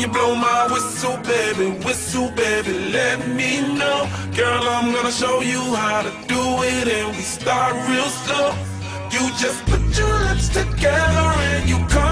you blow my whistle, baby? Whistle, baby, let me know. Girl, I'm gonna show you how to do it, and we start real slow. You just put your lips together and you come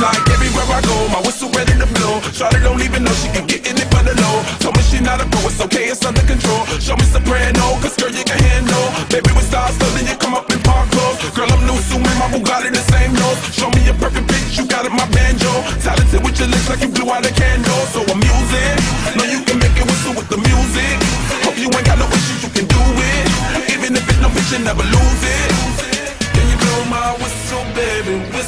Like everywhere I go, my whistle ready to blow. Charlotte don't even know she can get in it for the low. Told me she not a pro, it's okay, it's under control. Show me soprano, cause girl, you can handle. Baby, we start so then you come up in park clothes. Girl, I'm new, so me, my Bugatti the same nose. Show me a perfect pitch, you got it, my banjo. Talented with your lips like you blew out a candle. So I'm using, know you can make it whistle with the music. Hope you ain't got no issues, you can do it. Even if it's no bitch, you never lose it. Can you blow my whistle, baby? Whistle,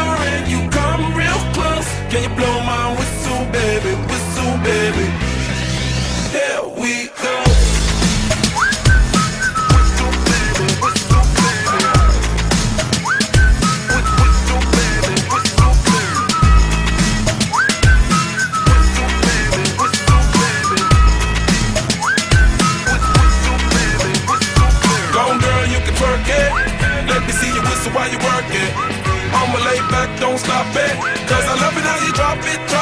I'ma lay back, don't stop it. Cause I love it how you drop it, drop